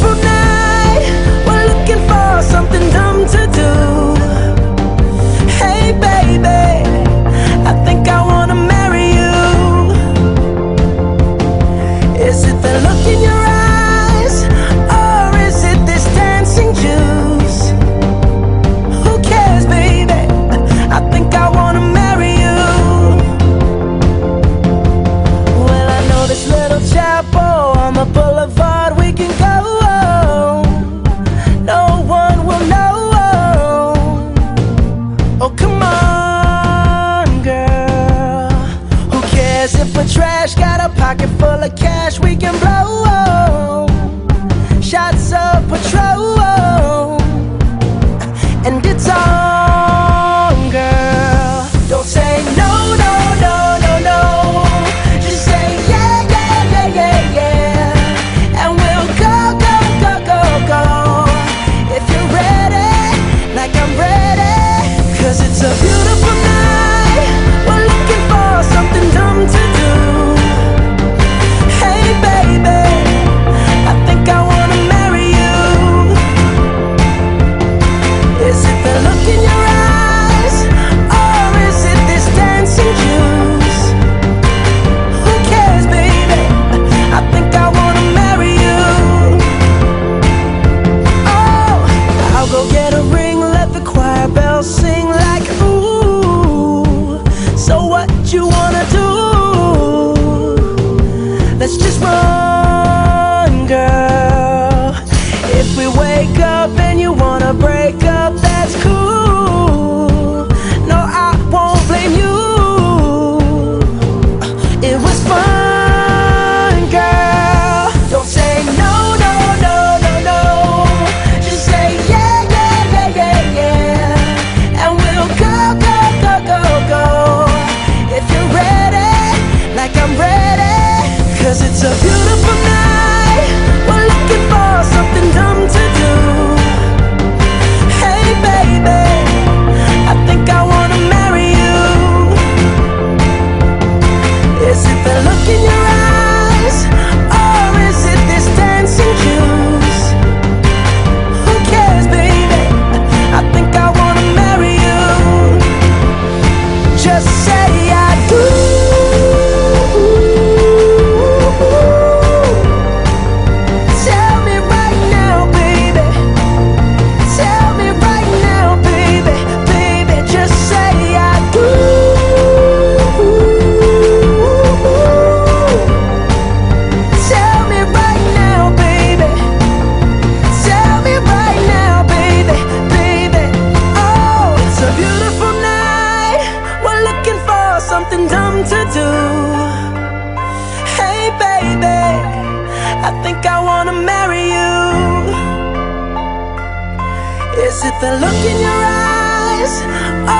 for now. Let's just run. wanna marry you? Is it the look in your eyes?